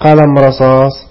قلم رصاص.